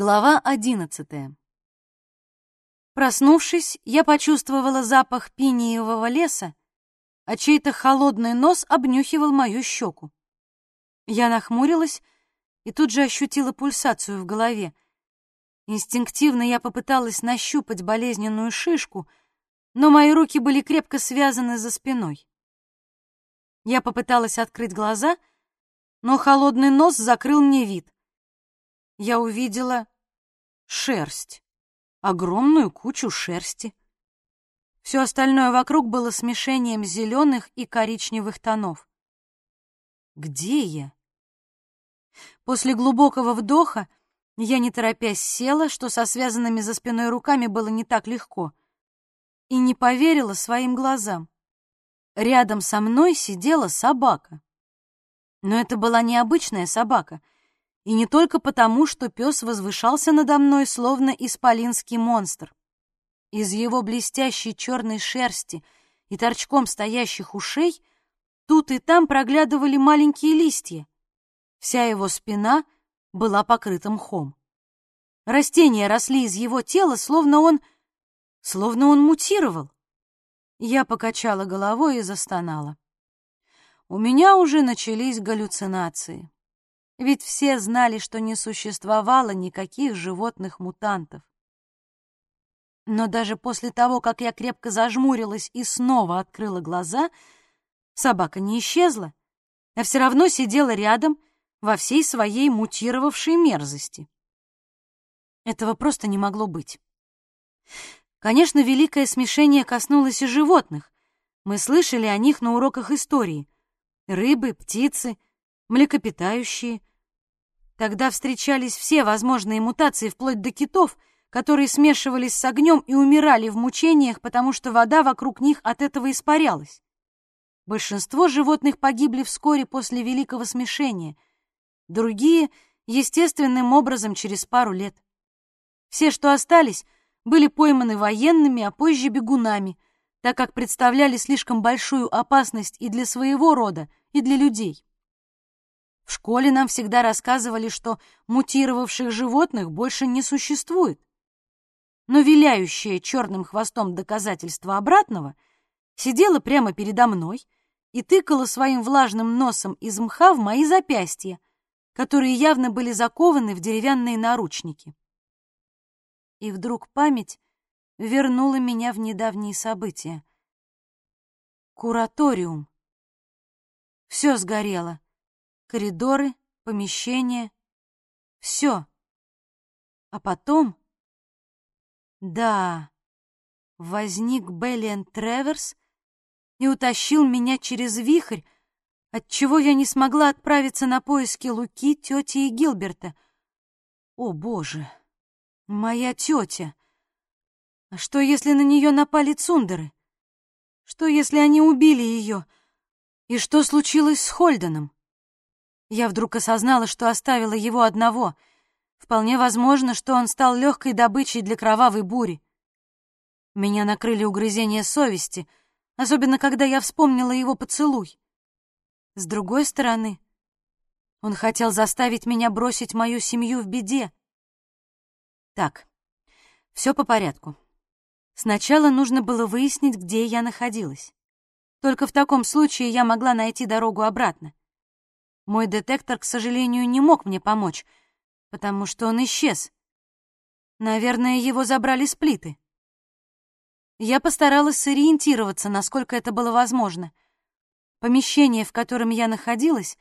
Глава одиннадцатая. Проснувшись, я почувствовала запах пиниевого леса, а чей-то холодный нос обнюхивал мою щеку. Я нахмурилась и тут же ощутила пульсацию в голове. Инстинктивно я попыталась нащупать болезненную шишку, но мои руки были крепко связаны за спиной. Я попыталась открыть глаза, но холодный нос закрыл мне вид я увидела шерсть, огромную кучу шерсти. Все остальное вокруг было смешением зеленых и коричневых тонов. Где я? После глубокого вдоха я, не торопясь, села, что со связанными за спиной руками было не так легко, и не поверила своим глазам. Рядом со мной сидела собака. Но это была необычная собака — и не только потому, что пес возвышался надо мной, словно исполинский монстр. Из его блестящей черной шерсти и торчком стоящих ушей тут и там проглядывали маленькие листья. Вся его спина была покрыта мхом. Растения росли из его тела, словно он... словно он мутировал. Я покачала головой и застонала. У меня уже начались галлюцинации ведь все знали, что не существовало никаких животных-мутантов. Но даже после того, как я крепко зажмурилась и снова открыла глаза, собака не исчезла, а все равно сидела рядом во всей своей мутировавшей мерзости. Этого просто не могло быть. Конечно, великое смешение коснулось и животных. Мы слышали о них на уроках истории. Рыбы, птицы, млекопитающие, Тогда встречались все возможные мутации, вплоть до китов, которые смешивались с огнем и умирали в мучениях, потому что вода вокруг них от этого испарялась. Большинство животных погибли вскоре после Великого смешения, другие — естественным образом через пару лет. Все, что остались, были пойманы военными, а позже бегунами, так как представляли слишком большую опасность и для своего рода, и для людей. В школе нам всегда рассказывали, что мутировавших животных больше не существует. Но виляющее черным хвостом доказательство обратного сидела прямо передо мной и тыкала своим влажным носом из мха в мои запястья, которые явно были закованы в деревянные наручники. И вдруг память вернула меня в недавние события. Кураториум. Все сгорело коридоры, помещения, все. А потом... Да, возник Беллиан Треверс и утащил меня через вихрь, отчего я не смогла отправиться на поиски Луки, тети и Гилберта. О, боже, моя тетя! А что, если на нее напали цундеры? Что, если они убили ее? И что случилось с Хольденом? Я вдруг осознала, что оставила его одного. Вполне возможно, что он стал легкой добычей для кровавой бури. Меня накрыли угрызения совести, особенно когда я вспомнила его поцелуй. С другой стороны, он хотел заставить меня бросить мою семью в беде. Так, все по порядку. Сначала нужно было выяснить, где я находилась. Только в таком случае я могла найти дорогу обратно. Мой детектор, к сожалению, не мог мне помочь, потому что он исчез. Наверное, его забрали с плиты. Я постаралась сориентироваться, насколько это было возможно. Помещение, в котором я находилась,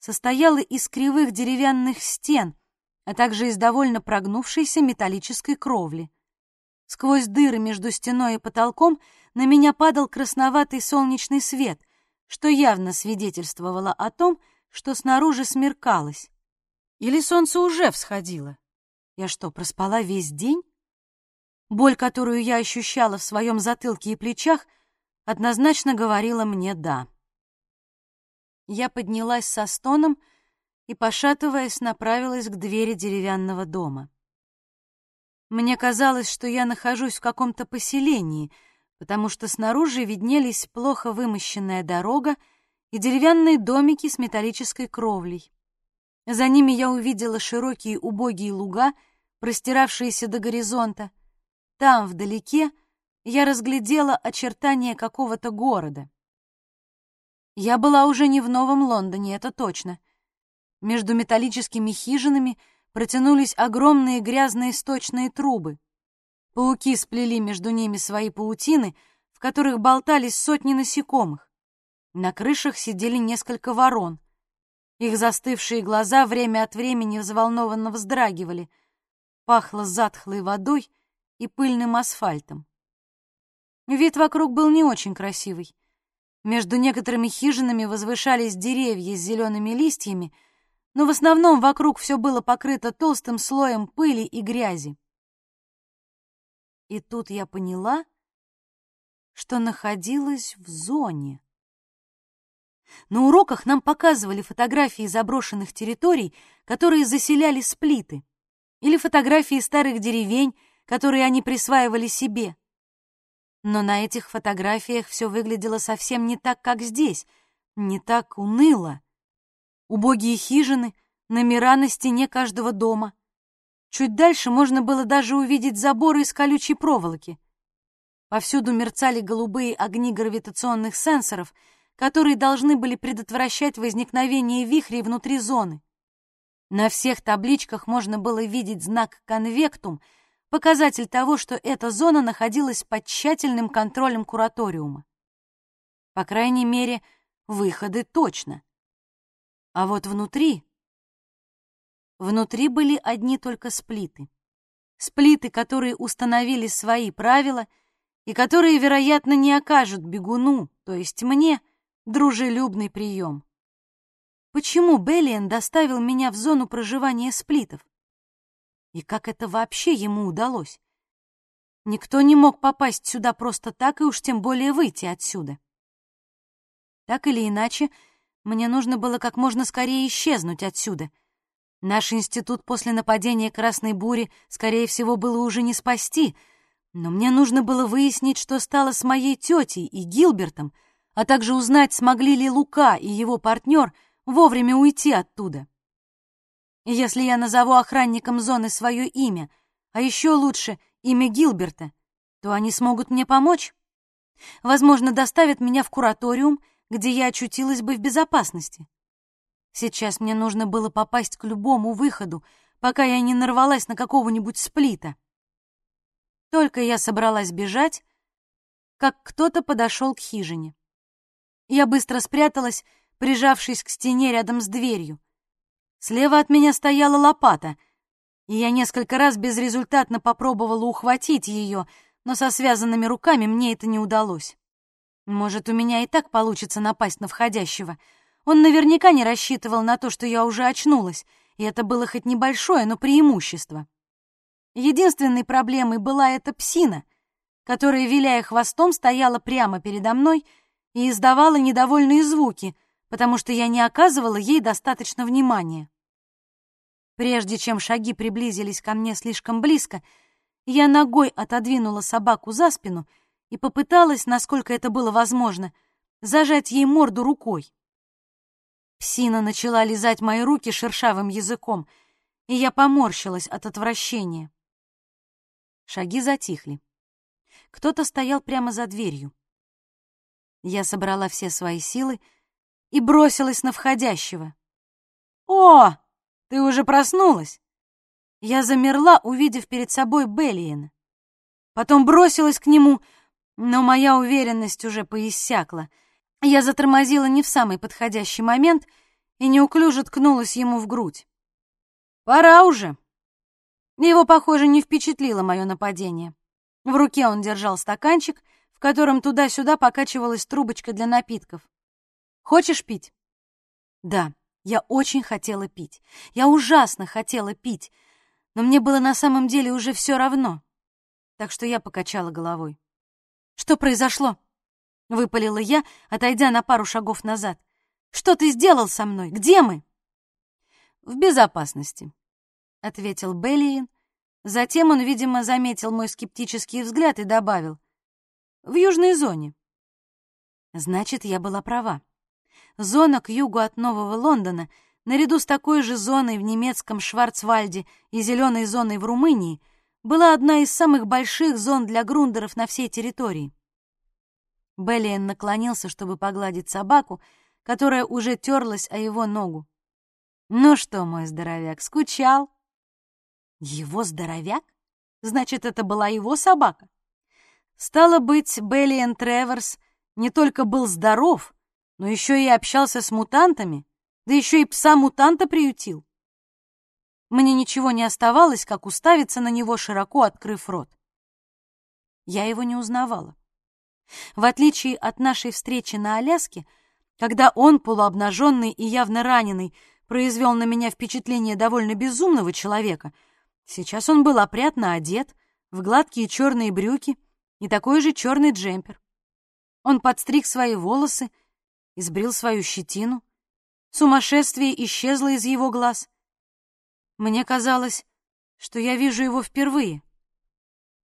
состояло из кривых деревянных стен, а также из довольно прогнувшейся металлической кровли. Сквозь дыры между стеной и потолком на меня падал красноватый солнечный свет, что явно свидетельствовало о том, что снаружи смеркалось. Или солнце уже всходило? Я что, проспала весь день? Боль, которую я ощущала в своем затылке и плечах, однозначно говорила мне «да». Я поднялась со стоном и, пошатываясь, направилась к двери деревянного дома. Мне казалось, что я нахожусь в каком-то поселении, потому что снаружи виднелись плохо вымощенная дорога и деревянные домики с металлической кровлей. За ними я увидела широкие убогие луга, простиравшиеся до горизонта. Там, вдалеке, я разглядела очертания какого-то города. Я была уже не в Новом Лондоне, это точно. Между металлическими хижинами протянулись огромные грязные сточные трубы. Пауки сплели между ними свои паутины, в которых болтались сотни насекомых. На крышах сидели несколько ворон. Их застывшие глаза время от времени взволнованно вздрагивали. Пахло затхлой водой и пыльным асфальтом. Вид вокруг был не очень красивый. Между некоторыми хижинами возвышались деревья с зелеными листьями, но в основном вокруг все было покрыто толстым слоем пыли и грязи. И тут я поняла, что находилась в зоне. На уроках нам показывали фотографии заброшенных территорий, которые заселяли сплиты, или фотографии старых деревень, которые они присваивали себе. Но на этих фотографиях все выглядело совсем не так, как здесь, не так уныло. Убогие хижины, номера на стене каждого дома. Чуть дальше можно было даже увидеть заборы из колючей проволоки. Повсюду мерцали голубые огни гравитационных сенсоров, которые должны были предотвращать возникновение вихрей внутри зоны. На всех табличках можно было видеть знак «конвектум», показатель того, что эта зона находилась под тщательным контролем кураториума. По крайней мере, выходы точно. А вот внутри... Внутри были одни только сплиты. Сплиты, которые установили свои правила и которые, вероятно, не окажут бегуну, то есть мне, дружелюбный прием. Почему Беллиен доставил меня в зону проживания сплитов? И как это вообще ему удалось? Никто не мог попасть сюда просто так и уж тем более выйти отсюда. Так или иначе, мне нужно было как можно скорее исчезнуть отсюда. Наш институт после нападения Красной Бури, скорее всего, было уже не спасти, но мне нужно было выяснить, что стало с моей тетей и Гилбертом, а также узнать, смогли ли Лука и его партнер вовремя уйти оттуда. Если я назову охранникам зоны свое имя, а еще лучше имя Гилберта, то они смогут мне помочь. Возможно, доставят меня в кураториум, где я очутилась бы в безопасности. Сейчас мне нужно было попасть к любому выходу, пока я не нарвалась на какого-нибудь сплита. Только я собралась бежать, как кто-то подошел к хижине. Я быстро спряталась, прижавшись к стене рядом с дверью. Слева от меня стояла лопата, и я несколько раз безрезультатно попробовала ухватить ее, но со связанными руками мне это не удалось. Может, у меня и так получится напасть на входящего. Он наверняка не рассчитывал на то, что я уже очнулась, и это было хоть небольшое, но преимущество. Единственной проблемой была эта псина, которая, виляя хвостом, стояла прямо передо мной и издавала недовольные звуки — потому что я не оказывала ей достаточно внимания. Прежде чем шаги приблизились ко мне слишком близко, я ногой отодвинула собаку за спину и попыталась, насколько это было возможно, зажать ей морду рукой. Псина начала лизать мои руки шершавым языком, и я поморщилась от отвращения. Шаги затихли. Кто-то стоял прямо за дверью. Я собрала все свои силы и бросилась на входящего. «О, ты уже проснулась!» Я замерла, увидев перед собой Беллиена. Потом бросилась к нему, но моя уверенность уже поиссякла. Я затормозила не в самый подходящий момент и неуклюже ткнулась ему в грудь. «Пора уже!» Его, похоже, не впечатлило мое нападение. В руке он держал стаканчик, в котором туда-сюда покачивалась трубочка для напитков. Хочешь пить? Да, я очень хотела пить. Я ужасно хотела пить, но мне было на самом деле уже все равно. Так что я покачала головой. Что произошло? Выпалила я, отойдя на пару шагов назад. Что ты сделал со мной? Где мы? В безопасности, ответил Беллиин. Затем он, видимо, заметил мой скептический взгляд и добавил: в южной зоне. Значит, я была права. Зона к югу от Нового Лондона наряду с такой же зоной в немецком Шварцвальде и зеленой зоной в Румынии, была одна из самых больших зон для грундеров на всей территории. Беллиен наклонился, чтобы погладить собаку, которая уже терлась о его ногу. «Ну что, мой здоровяк, скучал?» «Его здоровяк? Значит, это была его собака?» Стало быть, Беллиен Треворс не только был здоров, но еще и общался с мутантами, да еще и пса-мутанта приютил. Мне ничего не оставалось, как уставиться на него, широко открыв рот. Я его не узнавала. В отличие от нашей встречи на Аляске, когда он, полуобнаженный и явно раненый, произвел на меня впечатление довольно безумного человека, сейчас он был опрятно одет, в гладкие черные брюки и такой же черный джемпер. Он подстриг свои волосы, избрил свою щетину. Сумасшествие исчезло из его глаз. Мне казалось, что я вижу его впервые.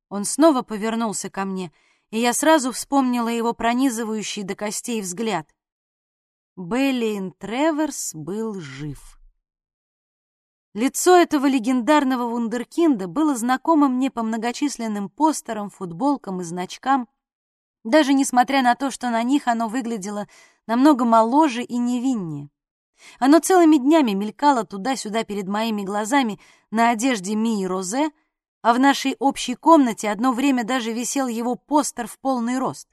Он снова повернулся ко мне, и я сразу вспомнила его пронизывающий до костей взгляд. Беллиин Треверс был жив. Лицо этого легендарного вундеркинда было знакомо мне по многочисленным постерам, футболкам и значкам, даже несмотря на то, что на них оно выглядело намного моложе и невиннее. Оно целыми днями мелькало туда-сюда перед моими глазами на одежде Мии Розе, а в нашей общей комнате одно время даже висел его постер в полный рост.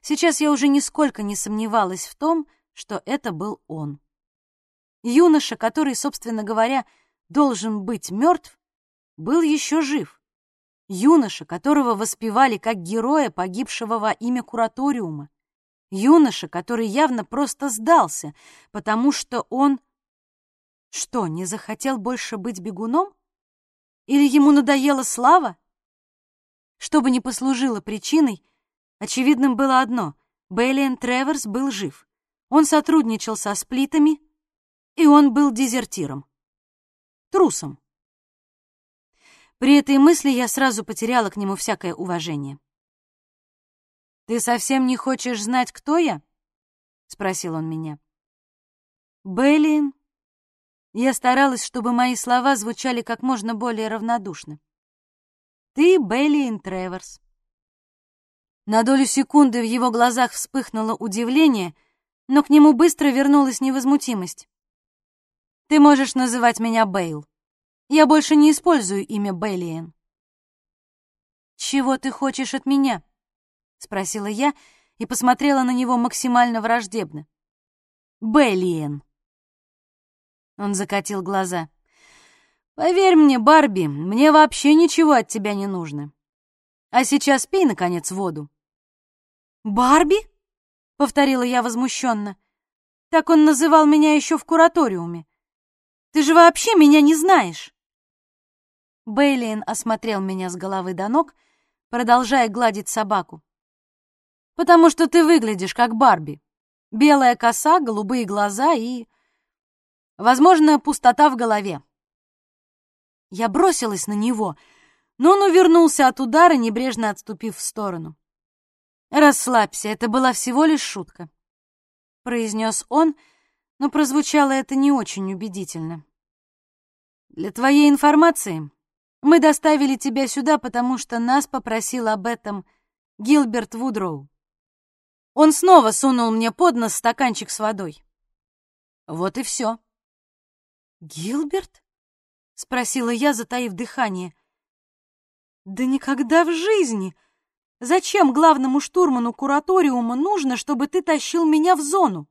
Сейчас я уже нисколько не сомневалась в том, что это был он. Юноша, который, собственно говоря, должен быть мертв, был еще жив. Юноша, которого воспевали как героя, погибшего во имя кураториума. Юноша, который явно просто сдался, потому что он... Что, не захотел больше быть бегуном? Или ему надоела слава? Что бы ни послужило причиной, очевидным было одно — Бейлиан Треверс был жив. Он сотрудничал со сплитами, и он был дезертиром. Трусом. При этой мысли я сразу потеряла к нему всякое уважение. «Ты совсем не хочешь знать, кто я?» — спросил он меня. «Беллиен». Я старалась, чтобы мои слова звучали как можно более равнодушно. «Ты Беллиен Треворс». На долю секунды в его глазах вспыхнуло удивление, но к нему быстро вернулась невозмутимость. «Ты можешь называть меня Бейл. Я больше не использую имя Беллиен». «Чего ты хочешь от меня?» — спросила я и посмотрела на него максимально враждебно. «Беллиен». Он закатил глаза. «Поверь мне, Барби, мне вообще ничего от тебя не нужно. А сейчас пей, наконец, воду». «Барби?» — повторила я возмущенно. «Так он называл меня еще в кураториуме. Ты же вообще меня не знаешь!» Бейлиен осмотрел меня с головы до ног, продолжая гладить собаку потому что ты выглядишь как Барби. Белая коса, голубые глаза и... Возможно, пустота в голове. Я бросилась на него, но он увернулся от удара, небрежно отступив в сторону. «Расслабься, это была всего лишь шутка», — произнес он, но прозвучало это не очень убедительно. «Для твоей информации, мы доставили тебя сюда, потому что нас попросил об этом Гилберт Вудроу. Он снова сунул мне под нос стаканчик с водой. Вот и все. «Гилберт?» — спросила я, затаив дыхание. «Да никогда в жизни! Зачем главному штурману кураториума нужно, чтобы ты тащил меня в зону?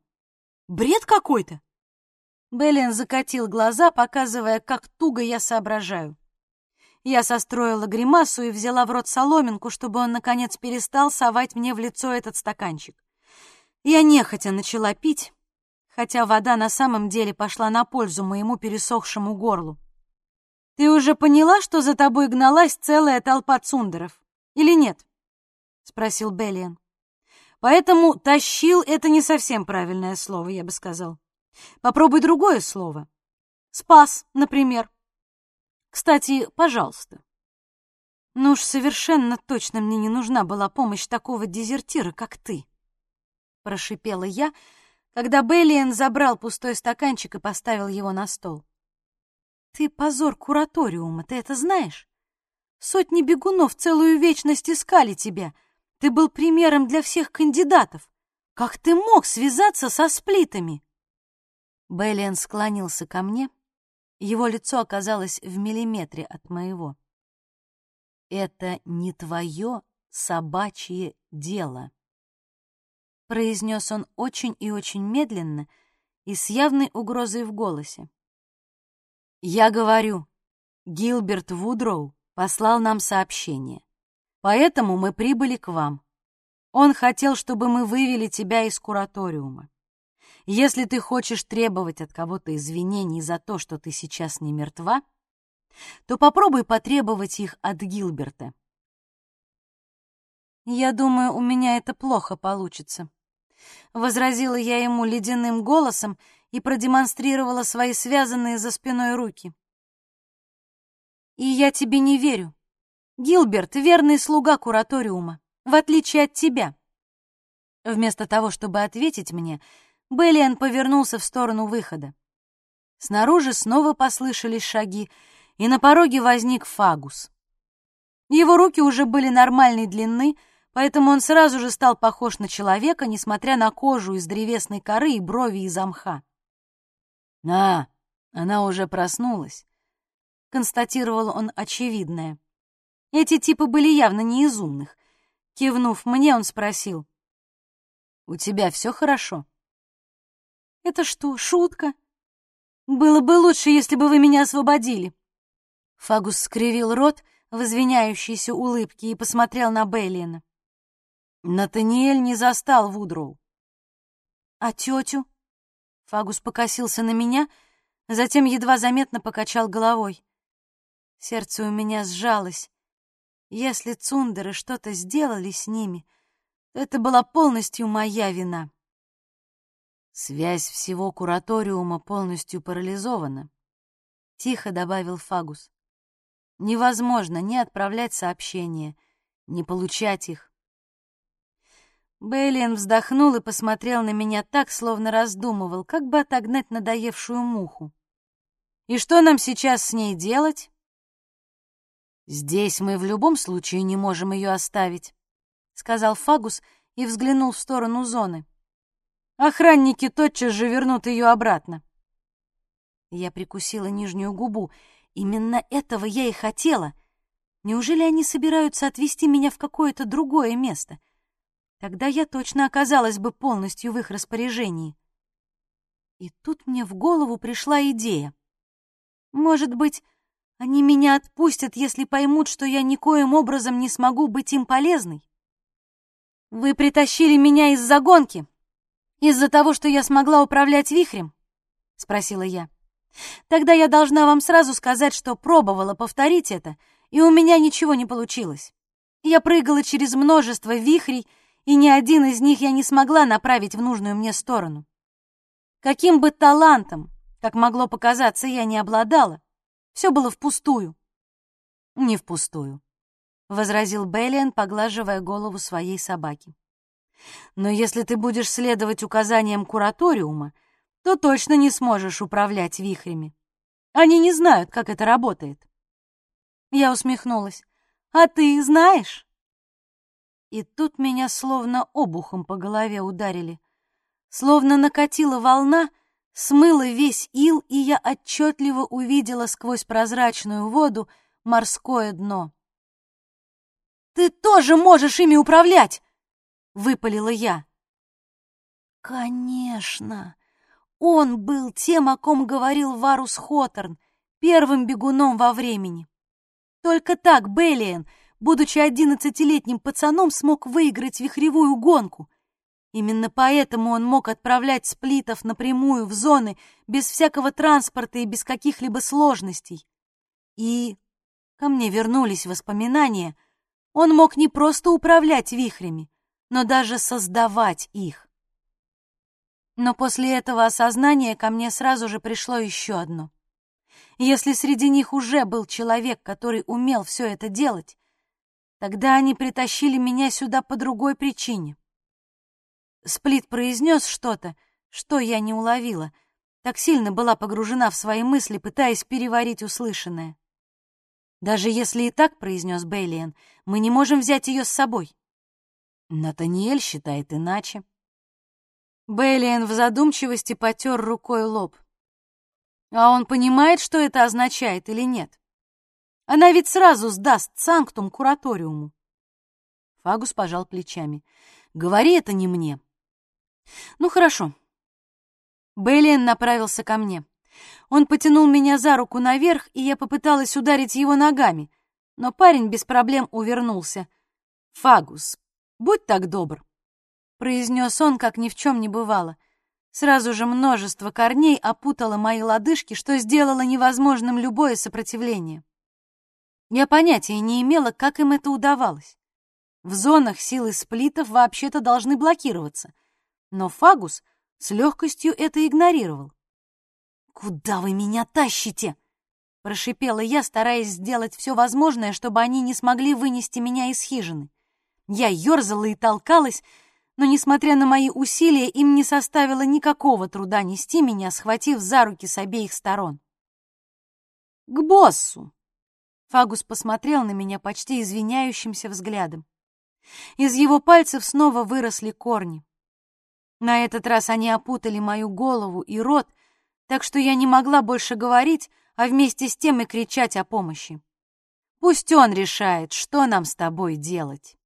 Бред какой-то!» Беллин закатил глаза, показывая, как туго я соображаю. Я состроила гримасу и взяла в рот соломинку, чтобы он, наконец, перестал совать мне в лицо этот стаканчик. Я нехотя начала пить, хотя вода на самом деле пошла на пользу моему пересохшему горлу. «Ты уже поняла, что за тобой гналась целая толпа цундеров, или нет?» — спросил Беллиан. «Поэтому «тащил» — это не совсем правильное слово, я бы сказал. Попробуй другое слово. «Спас», например. Кстати, пожалуйста. Ну уж совершенно точно мне не нужна была помощь такого дезертира, как ты. Прошипела я, когда Беллиен забрал пустой стаканчик и поставил его на стол. «Ты позор кураториума, ты это знаешь? Сотни бегунов целую вечность искали тебя. Ты был примером для всех кандидатов. Как ты мог связаться со сплитами?» Беллиен склонился ко мне. Его лицо оказалось в миллиметре от моего. «Это не твое собачье дело», — произнес он очень и очень медленно и с явной угрозой в голосе. «Я говорю, Гилберт Вудроу послал нам сообщение, поэтому мы прибыли к вам. Он хотел, чтобы мы вывели тебя из кураториума. Если ты хочешь требовать от кого-то извинений за то, что ты сейчас не мертва, то попробуй потребовать их от Гилберта. «Я думаю, у меня это плохо получится», — возразила я ему ледяным голосом и продемонстрировала свои связанные за спиной руки. «И я тебе не верю. Гилберт — верный слуга кураториума, в отличие от тебя». Вместо того, чтобы ответить мне, — Беллиан повернулся в сторону выхода. Снаружи снова послышались шаги, и на пороге возник Фагус. Его руки уже были нормальной длины, поэтому он сразу же стал похож на человека, несмотря на кожу из древесной коры и брови из мха. «А, она уже проснулась», — констатировал он очевидное. Эти типы были явно не из умных. Кивнув мне, он спросил. «У тебя все хорошо?» Это что, шутка? Было бы лучше, если бы вы меня освободили. Фагус скривил рот в извиняющейся улыбке и посмотрел на Бейлина. Натаниэль не застал Вудроу. А тетю? Фагус покосился на меня, затем едва заметно покачал головой. Сердце у меня сжалось. Если цундеры что-то сделали с ними, то это была полностью моя вина. Связь всего кураториума полностью парализована, тихо добавил Фагус. Невозможно ни отправлять сообщения, ни получать их. Бейлиен вздохнул и посмотрел на меня так, словно раздумывал, как бы отогнать надоевшую муху. «И что нам сейчас с ней делать?» «Здесь мы в любом случае не можем ее оставить», — сказал Фагус и взглянул в сторону зоны. Охранники тотчас же вернут ее обратно. Я прикусила нижнюю губу. Именно этого я и хотела. Неужели они собираются отвезти меня в какое-то другое место? Тогда я точно оказалась бы полностью в их распоряжении. И тут мне в голову пришла идея. Может быть, они меня отпустят, если поймут, что я никоим образом не смогу быть им полезной? Вы притащили меня из загонки, из-за того, что я смогла управлять вихрем? Спросила я. Тогда я должна вам сразу сказать, что пробовала повторить это, и у меня ничего не получилось. Я прыгала через множество вихрей, и ни один из них я не смогла направить в нужную мне сторону. Каким бы талантом, как могло показаться, я не обладала, все было впустую. Не впустую, — возразил Беллиан, поглаживая голову своей собаки. Но если ты будешь следовать указаниям кураториума, то точно не сможешь управлять вихрями. Они не знают, как это работает. Я усмехнулась. А ты знаешь? И тут меня словно обухом по голове ударили. Словно накатила волна, смыла весь ил, и я отчетливо увидела сквозь прозрачную воду морское дно. «Ты тоже можешь ими управлять!» — выпалила я. Конечно, он был тем, о ком говорил Варус Хоторн, первым бегуном во времени. Только так Беллиен, будучи одиннадцатилетним пацаном, смог выиграть вихревую гонку. Именно поэтому он мог отправлять сплитов напрямую в зоны без всякого транспорта и без каких-либо сложностей. И ко мне вернулись воспоминания. Он мог не просто управлять вихрями, но даже создавать их. Но после этого осознания ко мне сразу же пришло еще одно. Если среди них уже был человек, который умел все это делать, тогда они притащили меня сюда по другой причине. Сплит произнес что-то, Что я не уловила? Так сильно была погружена в свои мысли, пытаясь переварить услышанное. «Даже если и так, — произнес Бейлиен, — мы не можем взять ее с собой». Натаниэль считает иначе. Бейлиен в задумчивости потер рукой лоб. А он понимает, что это означает или нет? Она ведь сразу сдаст санктум кураториуму. Фагус пожал плечами. Говори это не мне. Ну, хорошо. Бейлиен направился ко мне. Он потянул меня за руку наверх, и я попыталась ударить его ногами, но парень без проблем увернулся. «Фагус, будь так добр», — произнес он, как ни в чем не бывало. Сразу же множество корней опутало мои лодыжки, что сделало невозможным любое сопротивление. Я понятия не имела, как им это удавалось. В зонах силы сплитов вообще-то должны блокироваться, но Фагус с легкостью это игнорировал. «Куда вы меня тащите?» — прошипела я, стараясь сделать все возможное, чтобы они не смогли вынести меня из хижины. Я ерзала и толкалась, но, несмотря на мои усилия, им не составило никакого труда нести меня, схватив за руки с обеих сторон. «К боссу!» Фагус посмотрел на меня почти извиняющимся взглядом. Из его пальцев снова выросли корни. На этот раз они опутали мою голову и рот, так что я не могла больше говорить, а вместе с тем и кричать о помощи. Пусть он решает, что нам с тобой делать.